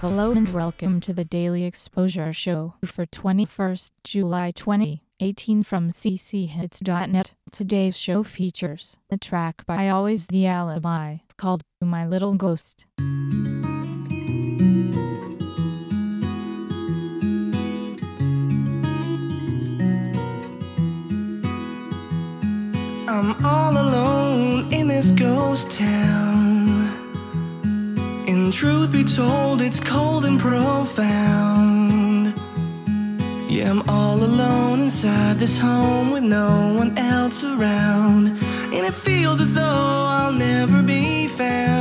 Hello and welcome to the Daily Exposure Show for 21st July 2018 from cchits.net. Today's show features the track by Always the Alibi called My Little Ghost. I'm all alone in this ghost town. Truth be told, it's cold and profound. Yeah, I'm all alone inside this home with no one else around. And it feels as though I'll never be found.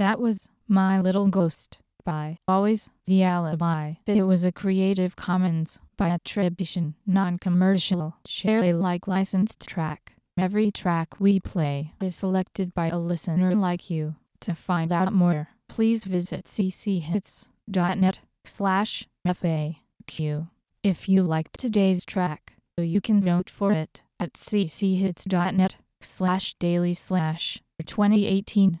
That was My Little Ghost by Always the Alibi. It was a Creative Commons by attribution, non-commercial, share Alike licensed track. Every track we play is selected by a listener like you. To find out more, please visit cchits.net slash FAQ. If you liked today's track, you can vote for it at cchits.net slash daily slash 2018